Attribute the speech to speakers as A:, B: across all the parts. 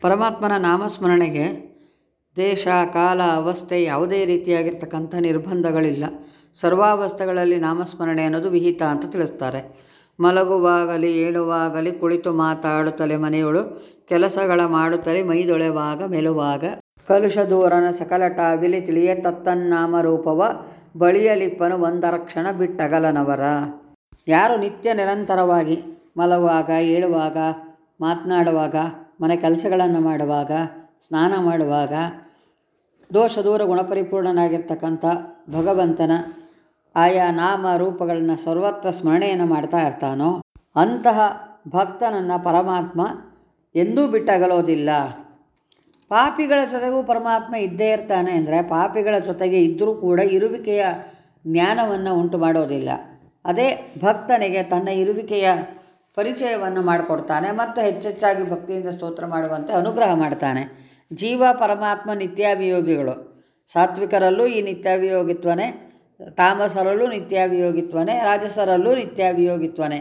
A: ಪರಮಾತ್ಮನ ನಾಮಸ್ಮರಣೆಗೆ ದೇಶ, ಕಾಲ, ಅವಸ್ಥೆ ಯಾವುದೇ ರೀತಿಯಾಗಿರ್ತಕ್ಕಂಥ ನಿರ್ಬಂಧಗಳಿಲ್ಲ. ಸರ್ವಾವಸ್ಥೆಗಳಲ್ಲಿ ನಾಮಸ್ಮರಣೆ ಅನ್ನೋದು ವಿಹಿತ ಅಂತ ತಿಳಿಸ್ತಾರೆ. ಮಲಗುವಾಗಲಿ, ಏಳುವಾಗಲಿ, ಕುಳಿತು ಮಾತಾಡುತ್ತಲೇ ಮನೆಯೊಳು, ಕೆಲಸಗಳ ಮಾಡುತ್ತಲೇ ಮೈದೊಳೆವಾಗ, ಮೆಲುವಾಗ. ಕಲುಷ ದೂರನ ಸಕಲಟ ಬಿಲಿ ತಿಳಿಯೇ ತತ್ತನ್ನಾಮ ರೂಪವ ಬಳಿಯಲಿಪ್ಪನು ಒಂದರಕ್ಷಣ ಬಿಟ್ಟಗಲನವರ. ಯಾರು ನಿತ್ಯ ನಿರಂತರವಾಗಿ ಮಲಗುವಾಗ, ಏಳುವಾಗ, ಮಾತನಾಡುವಾಗ ಮನೆ ಕೆಲಸಗಳನ್ನು ಮಾಡುವಾಗ, ಸ್ನಾನ ಮಾಡುವಾಗ, ದೋಷ ದೂರ ಗುಣಪರಿಪೂರ್ಣನಾಗಿರ್ತಕ್ಕಂಥ ಭಗವಂತನ ಆಯಾ ನಾಮ ರೂಪಗಳನ್ನು ಸರ್ವತ್ರ ಸ್ಮರಣೆಯನ್ನು ಮಾಡ್ತಾ ಇರ್ತಾನೋ, ಅಂತಹ ಭಕ್ತನನ್ನು ಪರಮಾತ್ಮ ಎಂದೂ ಬಿಟ್ಟಗಲೋದಿಲ್ಲ. ಪಾಪಿಗಳ ಜೊತೆಗೂ ಪರಮಾತ್ಮ ಇದ್ದೇ ಇರ್ತಾನೆ ಅಂದರೆ ಪಾಪಿಗಳ ಜೊತೆಗೆ ಇದ್ದರೂ ಕೂಡ ಇರುವಿಕೆಯ ಜ್ಞಾನವನ್ನು ಉಂಟು ಮಾಡೋದಿಲ್ಲ. ಅದೇ ಭಕ್ತನಿಗೆ ತನ್ನ ಇರುವಿಕೆಯ ಪರಿಚಯವನ್ನು ಮಾಡಿಕೊಡ್ತಾನೆ ಮತ್ತು ಹೆಚ್ಚೆಚ್ಚಾಗಿ ಭಕ್ತಿಯಿಂದ ಸ್ತೋತ್ರ ಮಾಡುವಂತೆ ಅನುಗ್ರಹ ಮಾಡ್ತಾನೆ. ಜೀವ, ಪರಮಾತ್ಮ, ನಿತ್ಯಾಭಿಯೋಗಿಗಳು. ಸಾತ್ವಿಕರಲ್ಲೂ ಈ ನಿತ್ಯಾಭಿಯೋಗಿತ್ವನೇ, ತಾಮಸರಲ್ಲೂ ನಿತ್ಯಾಭಿಯೋಗಿತ್ವನೇ, ರಾಜಸರಲ್ಲೂ ನಿತ್ಯಾಭಿಯೋಗಿತ್ವನೇ.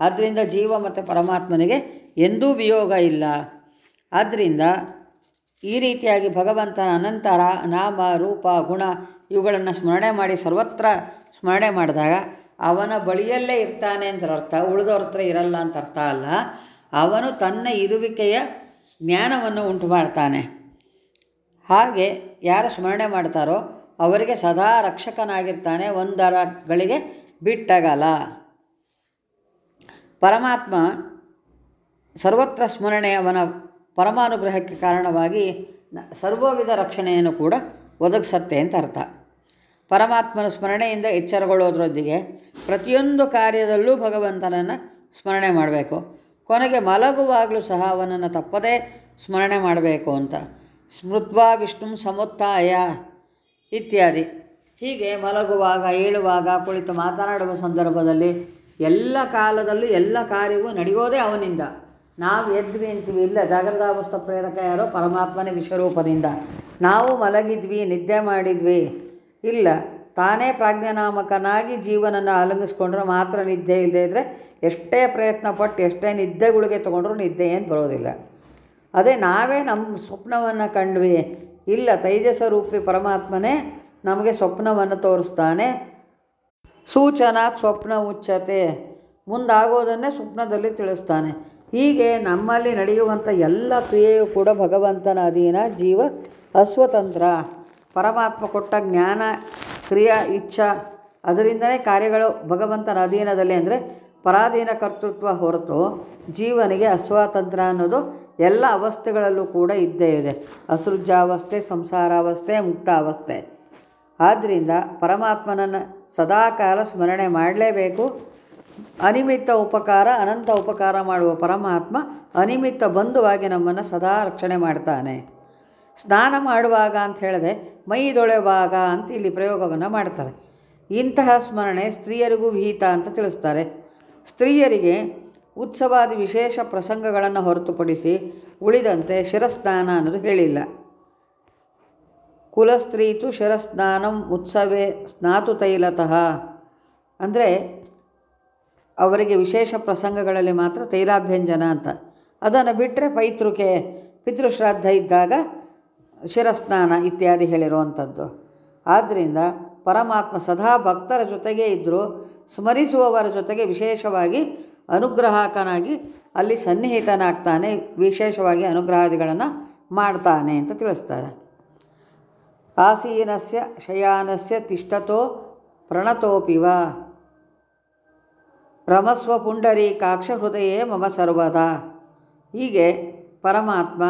A: ಆದ್ದರಿಂದ ಜೀವ ಮತ್ತು ಪರಮಾತ್ಮನಿಗೆ ಎಂದೂ ವಿಯೋಗ ಇಲ್ಲ. ಆದ್ದರಿಂದ ಈ ರೀತಿಯಾಗಿ ಭಗವಂತನ ಅನಂತರ ನಾಮ, ರೂಪ, ಗುಣ ಇವುಗಳನ್ನು ಸ್ಮರಣೆ ಮಾಡಿ ಸರ್ವತ್ರ ಸ್ಮರಣೆ ಮಾಡಿದಾಗ ಅವನ ಬಳಿಯಲ್ಲೇ ಇರ್ತಾನೆ ಅಂತ ಅರ್ಥ ಉಳಿದವ್ರ ಹತ್ರ ಇರಲ್ಲ ಅಂತ ಅರ್ಥ ಅಲ್ಲ, ಅವನು ತನ್ನ ಇರುವಿಕೆಯ ಜ್ಞಾನವನ್ನು ಉಂಟು ಮಾಡ್ತಾನೆ ಹಾಗೆ ಯಾರು ಸ್ಮರಣೆ ಮಾಡ್ತಾರೋ ಅವರಿಗೆ ಸದಾ ರಕ್ಷಕನಾಗಿರ್ತಾನೆ ಒಂದರಗಳಿಗೆ ಬಿಟ್ಟಗಲ. ಪರಮಾತ್ಮ ಸರ್ವತ್ರ ಸ್ಮರಣೆ ಅವನ ಪರಮಾನುಗ್ರಹಕ್ಕೆ ಕಾರಣವಾಗಿ ಸರ್ವವಿಧ ರಕ್ಷಣೆಯನ್ನು ಕೂಡ ಒದಗಿಸತ್ತೆ ಅಂತ ಅರ್ಥ. ಪರಮಾತ್ಮನ ಸ್ಮರಣೆಯಿಂದ ಎಚ್ಚರಗೊಳ್ಳೋದ್ರೊಂದಿಗೆ ಪ್ರತಿಯೊಂದು ಕಾರ್ಯದಲ್ಲೂ ಭಗವಂತನನ್ನು ಸ್ಮರಣೆ ಮಾಡಬೇಕು. ಕೊನೆಗೆ ಮಲಗುವಾಗಲೂ ಸಹ ಅವನನ್ನು ತಪ್ಪದೇ ಸ್ಮರಣೆ ಮಾಡಬೇಕು ಅಂತ. ಸ್ಮೃತ್ವಾ ವಿಷ್ಣು ಸಮುತ್ತಾಯ ಇತ್ಯಾದಿ. ಹೀಗೆ ಮಲಗುವಾಗ, ಏಳುವಾಗ, ಕುಳಿತು ಮಾತನಾಡುವ ಸಂದರ್ಭದಲ್ಲಿ ಎಲ್ಲ ಕಾಲದಲ್ಲೂ ಎಲ್ಲ ಕಾರ್ಯವೂ ನಡೆಯೋದೇ ಅವನಿಂದ. ನಾವು ಎದ್ವಿ ಅಂತೀವಿ, ಇಲ್ಲ, ಜಾಗೃತಾವಸ್ಥ ಪ್ರೇರಕ ಯಾರೋ ಪರಮಾತ್ಮನೇ ವಿಶ್ವರೂಪದಿಂದ. ನಾವು ಮಲಗಿದ್ವಿ, ನಿದ್ದೆ ಮಾಡಿದ್ವಿ, ಇಲ್ಲ ತಾನೇ ಪ್ರಾಜ್ಞಾನಾಮಕನಾಗಿ ಜೀವನನ್ನು ಆಲಂಗಿಸ್ಕೊಂಡ್ರೆ ಮಾತ್ರ ನಿದ್ದೆ ಇಲ್ಲದೆ ಇದ್ದರೆ ಎಷ್ಟೇ ಪ್ರಯತ್ನ ಪಟ್ಟು, ಎಷ್ಟೇ ನಿದ್ದೆಗಳಿಗೆ ತೊಗೊಂಡ್ರೂ ನಿದ್ದೆ ಏನು ಬರೋದಿಲ್ಲ. ಅದೇ ನಾವೇ ನಮ್ಮ ಸ್ವಪ್ನವನ್ನು ಕಂಡ್ವಿ. ಇಲ್ಲ ತೈಜಸ ರೂಪಿ ಪರಮಾತ್ಮನೇ ನಮಗೆ ಸ್ವಪ್ನವನ್ನು ತೋರಿಸ್ತಾನೆ. ಸೂಚನಾ ಸ್ವಪ್ನ ಉಚ್ಚತೆ. ಮುಂದಾಗೋದನ್ನೇ ಸ್ವಪ್ನದಲ್ಲಿ ತಿಳಿಸ್ತಾನೆ. ಹೀಗೆ ನಮ್ಮಲ್ಲಿ ನಡೆಯುವಂಥ ಎಲ್ಲ ಕ್ರಿಯೆಯೂ ಕೂಡ ಭಗವಂತನ ಅಧೀನ ಜೀವ ಅಸ್ವತಂತ್ರ. ಪರಮಾತ್ಮ ಕೊಟ್ಟ ಜ್ಞಾನ ಕ್ರಿಯಾ, ಇಚ್ಛಾ ಅದರಿಂದನೇ ಕಾರ್ಯಗಳು ಭಗವಂತನ ಅಧೀನದಲ್ಲಿ ಅಂದರೆ ಪರಾಧೀನ ಕರ್ತೃತ್ವ ಹೊರತು ಜೀವನಿಗೆ ಅಸ್ವಾತಂತ್ರ್ಯ ಅನ್ನೋದು ಎಲ್ಲ ಅವಸ್ಥೆಗಳಲ್ಲೂ ಕೂಡ ಇದ್ದೇ ಇದೆ. ಅಸೃಜಾವಸ್ಥೆ, ಸಂಸಾರಾವಸ್ಥೆ, ಮುಕ್ತಾವಸ್ಥೆ. ಆದ್ದರಿಂದ ಪರಮಾತ್ಮನನ್ನು ಸದಾಕಾಲ ಸ್ಮರಣೆ ಮಾಡಲೇಬೇಕು. ಅನಿಮಿತ್ತ ಉಪಕಾರ, ಅನಂತ ಉಪಕಾರ ಮಾಡುವ ಪರಮಾತ್ಮ ಅನಿಮಿತ್ತ ಬಂಧುವಾಗಿ ನಮ್ಮನ್ನು ಸದಾ ರಕ್ಷಣೆ ಮಾಡ್ತಾನೆ. ಸ್ನಾನ ಮಾಡುವಾಗ ಅಂತ ಹೇಳಿದೆ ಮೈದೊಳೆವಾಗ ಅಂತ ಇಲ್ಲಿ ಪ್ರಯೋಗವನ್ನು ಮಾಡ್ತಾರೆ. ಇಂತಹ ಸ್ಮರಣೆ ಸ್ತ್ರೀಯರಿಗೂ ವಿಹಿತ ಅಂತ ತಿಳಿಸ್ತಾರೆ. ಸ್ತ್ರೀಯರಿಗೆ ಉತ್ಸವಾದಿ ವಿಶೇಷ ಪ್ರಸಂಗಗಳನ್ನು ಹೊರತುಪಡಿಸಿ ಉಳಿದಂತೆ ಶಿರಸ್ನಾನ ಅನ್ನೋದು ಹೇಳಿಲ್ಲ. ಕುಲಸ್ತ್ರೀತು ಶಿರಸ್ನಾನಂ ಉತ್ಸವೇ ಸ್ನಾತು ತೈಲತಃ. ಅಂದರೆ ಅವರಿಗೆ ವಿಶೇಷ ಪ್ರಸಂಗಗಳಲ್ಲಿ ಮಾತ್ರ ತೈಲಾಭ್ಯಂಜನ ಅಂತ. ಅದನ್ನು ಬಿಟ್ಟರೆ ಪೈತೃಕೆ, ಪಿತೃಶ್ರಾದ್ದ ಇದ್ದಾಗ ಶಿರಸ್ನಾನ ಇತ್ಯಾದಿ ಹೇಳಿರುವಂಥದ್ದು. ಆದ್ದರಿಂದ ಪರಮಾತ್ಮ ಸದಾ ಭಕ್ತರ ಜೊತೆಗೇ ಇದ್ದರೂ ಸ್ಮರಿಸುವವರ ಜೊತೆಗೆ ವಿಶೇಷವಾಗಿ ಅನುಗ್ರಹಕನಾಗಿ ಅಲ್ಲಿ ಸನ್ನಿಹಿತನಾಗ್ತಾನೆ, ವಿಶೇಷವಾಗಿ ಅನುಗ್ರಹಾದಿಗಳನ್ನು ಮಾಡ್ತಾನೆ ಅಂತ ತಿಳಿಸ್ತಾರೆ. ಆಸೀನಸ್ಯ ಶಯಾನಸ್ಯ ತಿಷ್ಟತೋ ಪ್ರಣತೋಪಿವ. ರಮಸ್ವ ಪುಂಡರೀಕಾಕ್ಷ ಹೃದಯೇ ಮಮ ಸರ್ವದಾ. ಹೀಗೆ ಪರಮಾತ್ಮ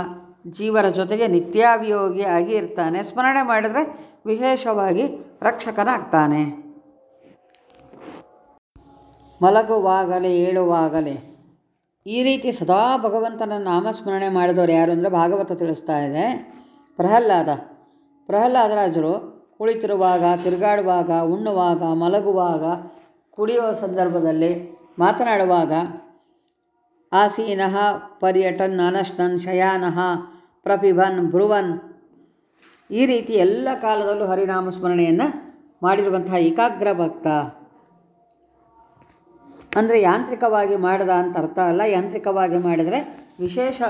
A: ಜೀವರ ಜೊತೆಗೆ ನಿತ್ಯಾಭಿಯೋಗಿ ಆಗಿ ಇರ್ತಾನೆ. ಸ್ಮರಣೆ ಮಾಡಿದರೆ ವಿಶೇಷವಾಗಿ ರಕ್ಷಕನಾಗ್ತಾನೆ. ಮಲಗುವಾಗಲೇ, ಏಳುವಾಗಲೇ ಈ ರೀತಿ ಸದಾ ಭಗವಂತನ ನಾಮಸ್ಮರಣೆ ಮಾಡಿದವರು ಯಾರು ಅಂದರೆ ಭಾಗವತ ತಿಳಿಸ್ತಾ ಇದೆ. ಪ್ರಹ್ಲಾದ. ಪ್ರಹ್ಲಾದರಾಜರು ಕುಳಿತಿರುವಾಗ, ತಿರುಗಾಡುವಾಗ, ಉಣ್ಣುವಾಗ, ಮಲಗುವಾಗ, ಕುಡಿಯುವ ಸಂದರ್ಭದಲ್ಲಿ ಮಾತನಾಡುವಾಗ ಆಸೀನಃ ಪರ್ಯಟನ್ ಅನಶ್ನನ್ ಶಯಾನಃ ಪ್ರಪಿಭನ್ ಭ್ರುವನ್ ಈ ರೀತಿ ಎಲ್ಲ ಕಾಲದಲ್ಲೂ ಹರಿನಾಮ ಸ್ಮರಣೆಯನ್ನು ಮಾಡಿರುವಂತಹ ಏಕಾಗ್ರ ಭಕ್ತ. ಅಂದರೆ ಯಾಂತ್ರಿಕವಾಗಿ ಮಾಡಿದ ಅಂತ ಅರ್ಥ ಅಲ್ಲ. ಯಾಂತ್ರಿಕವಾಗಿ ಮಾಡಿದರೆ ವಿಶೇಷ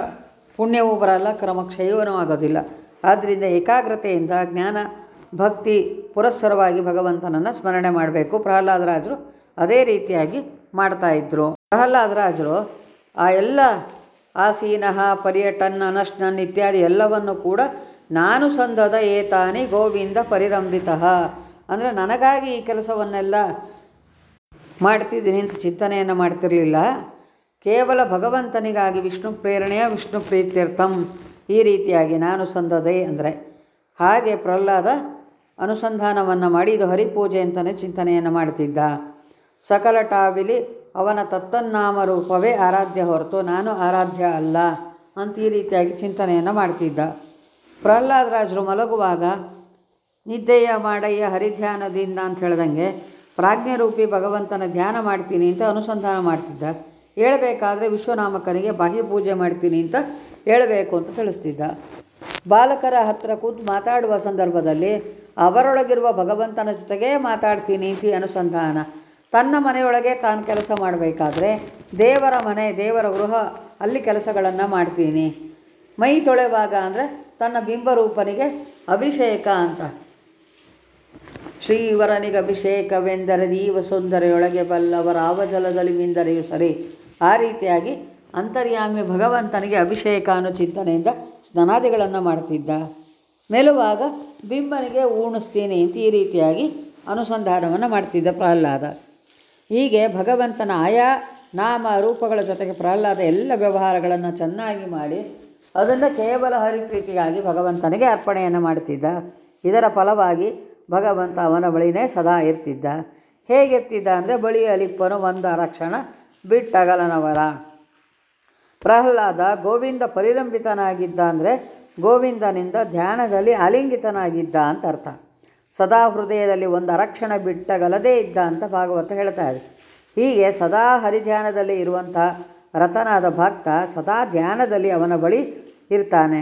A: ಪುಣ್ಯವೂ ಬರಲ್ಲ ಕ್ರಮಕ್ಷಯವನೂ ಆಗೋದಿಲ್ಲ. ಆದ್ದರಿಂದ ಏಕಾಗ್ರತೆಯಿಂದ ಜ್ಞಾನ, ಭಕ್ತಿ ಪುರಸ್ಸರವಾಗಿ ಭಗವಂತನನ್ನು ಸ್ಮರಣೆ ಮಾಡಬೇಕು. ಪ್ರಹ್ಲಾದರಾಜರು ಅದೇ ರೀತಿಯಾಗಿ ಮಾಡ್ತಾಯಿದ್ರು ಪ್ರಹ್ಲಾದರಾಜರು ಆ ಎಲ್ಲ ಆಸೀನಃ, ಪರ್ಯಟನ್, ಅನಶ್ನನ್ ಇತ್ಯಾದಿ ಎಲ್ಲವನ್ನು ಕೂಡ ನಾನು ಸಂದದ ಏತಾನಿ ಗೋವಿಂದ ಪರಿರಂಭಿತ. ಅಂದರೆ ನನಗಾಗಿ ಈ ಕೆಲಸವನ್ನೆಲ್ಲ ಮಾಡ್ತಿದ್ದೀನಿ ಅಂತ ಚಿಂತನೆಯನ್ನು ಮಾಡ್ತಿರಲಿಲ್ಲ. ಕೇವಲ ಭಗವಂತನಿಗಾಗಿ ವಿಷ್ಣು ಪ್ರೇರಣೆಯ ವಿಷ್ಣು ಪ್ರೀತ್ಯರ್ಥಂ ಈ ರೀತಿಯಾಗಿ ನಾನು ಸಂದದೆ ಅಂದರೆ. ಹಾಗೆ ಪ್ರಹ್ಲಾದ ಅನುಸಂಧಾನವನ್ನು ಮಾಡಿ ಇದು ಹರಿಪೂಜೆ ಅಂತಲೇ ಚಿಂತನೆಯನ್ನು ಮಾಡ್ತಿದ್ದ. ಸಕಲ ಟಾವಿಲಿ ಅವನ ತತ್ತನ್ನಾಮ ರೂಪವೇ ಆರಾಧ್ಯ ಹೊರತು ನಾನು ಆರಾಧ್ಯ ಅಲ್ಲ ಅಂತ ಈ ರೀತಿಯಾಗಿ ಚಿಂತನೆಯನ್ನು ಮಾಡ್ತಿದ್ದ. ಪ್ರಹ್ಲಾದರಾಜರು ಮಲಗುವಾಗ, ನಿದ್ದೆಯ ಮಾಡಯ್ಯ ಹರಿಧ್ಯಾನದಿಂದ ಅಂತ ಹೇಳ್ದಂಗೆ, ಪ್ರಾಜ್ಞರೂಪಿ ಭಗವಂತನ ಧ್ಯಾನ ಮಾಡ್ತೀನಿ ಅಂತ ಅನುಸಂಧಾನ ಮಾಡ್ತಿದ್ದ. ಹೇಳಬೇಕಾದ್ರೆ ವಿಶ್ವನಾಮಕನಿಗೆ ಬಾಹ್ಯ ಪೂಜೆ ಮಾಡ್ತೀನಿ ಅಂತ ಹೇಳಬೇಕು ಅಂತ ತಿಳಿಸ್ತಿದ್ದ. ಬಾಲಕರ ಹತ್ರ ಕೂತು ಮಾತಾಡುವ ಸಂದರ್ಭದಲ್ಲಿ ಅವರೊಳಗಿರುವ ಭಗವಂತನ ಜೊತೆಗೇ ಮಾತಾಡ್ತೀನಿ ಅಂತ ಅನುಸಂಧಾನ. ತನ್ನ ಮನೆಯೊಳಗೆ ತಾನು ಕೆಲಸ ಮಾಡಬೇಕಾದ್ರೆ ದೇವರ ಮನೆ, ದೇವರ ಗೃಹ ಅಲ್ಲಿ ಕೆಲಸಗಳನ್ನು ಮಾಡ್ತೀನಿ. ಮೈ ತೊಳೆವಾಗ ಅಂದರೆ ತನ್ನ ಬಿಂಬರೂಪನಿಗೆ ಅಭಿಷೇಕ ಅಂತ. ಶ್ರೀವರನಿಗೆ ಅಭಿಷೇಕವೆಂದರೆ ದೀವ ಸುಂದರೆಯೊಳಗೆ ಬಲ್ಲವರ ಅವಜಲದಲ್ಲಿ ಮಿಂದರೆಯು ಸರಿ. ಆ ರೀತಿಯಾಗಿ ಅಂತರ್ಯಾಮಿ ಭಗವಂತನಿಗೆ ಅಭಿಷೇಕ ಅನ್ನೋ ಚಿಂತನೆಯಿಂದ ಸ್ನಾನಾದಿಗಳನ್ನು ಮಾಡ್ತಿದ್ದ. ಮೆಲುವಾಗ ಬಿಂಬನಿಗೆ ಉಣಿಸ್ತೀನಿ ಅಂತ ಈ ರೀತಿಯಾಗಿ ಅನುಸಂಧಾನವನ್ನು ಮಾಡ್ತಿದ್ದ ಪ್ರಹ್ಲಾದ. ಹೀಗೆ ಭಗವಂತನ ಆಯಾ ನಾಮ ರೂಪಗಳ ಜೊತೆಗೆ ಪ್ರಹ್ಲಾದ ಎಲ್ಲ ವ್ಯವಹಾರಗಳನ್ನು ಚೆನ್ನಾಗಿ ಮಾಡಿ ಅದನ್ನು ಕೇವಲ ಹರಿಪ್ರೀತಿಗಾಗಿ ಭಗವಂತನಿಗೆ ಅರ್ಪಣೆಯನ್ನು ಮಾಡ್ತಿದ್ದ ಇದರ ಫಲವಾಗಿ ಭಗವಂತ ಅವನ ಬಳಿನೇ ಸದಾ ಇರ್ತಿದ್ದ. ಹೇಗಿರ್ತಿದ್ದ ಅಂದರೆ ಬಳಿ ಅಲಿಪ್ಪನು ಒಂದು ರಕ್ಷಣ ಬಿಟ್ಟಗಲನವರ. ಪ್ರಹ್ಲಾದ ಗೋವಿಂದ ಪರಿಲಂಬಿತನಾಗಿದ್ದ ಅಂದರೆ ಗೋವಿಂದನಿಂದ ಧ್ಯಾನದಲ್ಲಿ ಅಲಿಂಗಿತನಾಗಿದ್ದ ಅಂತ ಅರ್ಥ. ಸದಾ ಹೃದಯದಲ್ಲಿ ಒಂದು ಅರಕ್ಷಣ ಬಿಟ್ಟಗಲದೇ ಇದ್ದ ಅಂತ ಭಾಗವತ ಹೇಳ್ತಾ ಹೀಗೆ ಸದಾ ಹರಿಧ್ಯಾನದಲ್ಲಿ ಇರುವಂಥ ರತನಾದ ಭಕ್ತ ಸದಾ ಧ್ಯಾನದಲ್ಲಿ ಅವನ ಬಳಿ ಇರ್ತಾನೆ.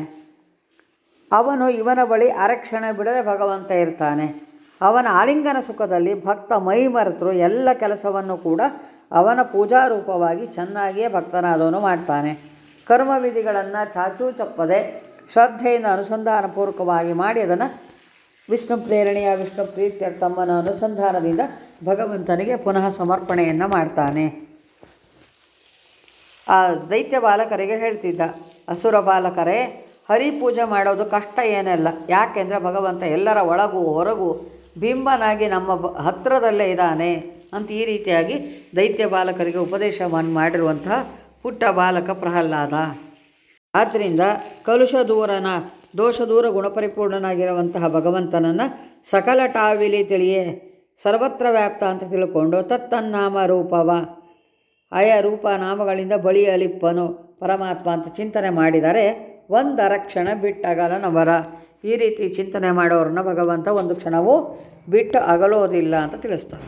A: ಅವನು ಇವನ ಬಳಿ ಅರಕ್ಷಣ ಬಿಡದೆ ಭಗವಂತ ಇರ್ತಾನೆ. ಅವನ ಆಲಿಂಗನ ಸುಖದಲ್ಲಿ ಭಕ್ತ ಮೈ ಮರೆತರು ಎಲ್ಲ ಕೆಲಸವನ್ನು ಕೂಡ ಅವನ ಪೂಜಾ ರೂಪವಾಗಿ ಚೆನ್ನಾಗಿಯೇ ಭಕ್ತನಾದವನು ಮಾಡ್ತಾನೆ. ಕರ್ಮವಿಧಿಗಳನ್ನು ಚಾಚೂ ಚಪ್ಪದೆ ಶ್ರದ್ಧೆಯಿಂದ ಅನುಸಂಧಾನಪೂರ್ವಕವಾಗಿ ಮಾಡಿ ಅದನ್ನು ವಿಷ್ಣು ಪ್ರೇರಣೆಯ ವಿಷ್ಣು ಪ್ರೀತ್ಯರ್ಥಮ್ಮನ ಅನುಸಂಧಾನದಿಂದ ಭಗವಂತನಿಗೆ ಪುನಃ ಸಮರ್ಪಣೆಯನ್ನು ಮಾಡ್ತಾನೆ. ಆ ದೈತ್ಯ ಬಾಲಕರಿಗೆ ಹೇಳ್ತಿದ್ದ, ಅಸುರ ಬಾಲಕರೇ ಹರಿ ಪೂಜೆ ಮಾಡೋದು ಕಷ್ಟ ಏನಲ್ಲ? ಯಾಕೆಂದರೆ ಭಗವಂತ ಎಲ್ಲರ ಒಳಗೂ ಹೊರಗೂ ಬಿಂಬನಾಗಿ ನಮ್ಮ ಬ ಹತ್ತಿರದಲ್ಲೇ ಇದ್ದಾನೆ ಅಂತ ಈ ರೀತಿಯಾಗಿ ದೈತ್ಯ ಬಾಲಕರಿಗೆ ಉಪದೇಶವನ್ನು ಮಾಡಿರುವಂತಹ ಪುಟ್ಟ ಬಾಲಕ ಪ್ರಹ್ಲಾದ. ಆದ್ದರಿಂದ ಕಲುಷ ದೂರನ ದೋಷ ದೂರ ಗುಣಪರಿಪೂರ್ಣನಾಗಿರುವಂತಹ ಭಗವಂತನನ್ನು ಸಕಲ ಟಾವಿಲಿ ತಿಳಿಯೇ ಸರ್ವತ್ರ ವ್ಯಾಪ್ತ ಅಂತ ತಿಳ್ಕೊಂಡು ತತ್ತನ್ನಾಮ ರೂಪವ ಆಯಾ ರೂಪ ನಾಮಗಳಿಂದ ಬಳಿ ಅಲಿಪ್ಪನು ಪರಮಾತ್ಮ ಅಂತ ಚಿಂತನೆ ಮಾಡಿದರೆ ಒಂದು ಅರಕ್ಷಣ ಬಿಟ್ಟಗಲನವರ ಈ ರೀತಿ ಚಿಂತನೆ ಮಾಡೋರನ್ನ ಭಗವಂತ ಒಂದು ಕ್ಷಣವೂ ಬಿಟ್ಟು ಅಗಲೋದಿಲ್ಲ ಅಂತ ತಿಳಿಸ್ತಾರೆ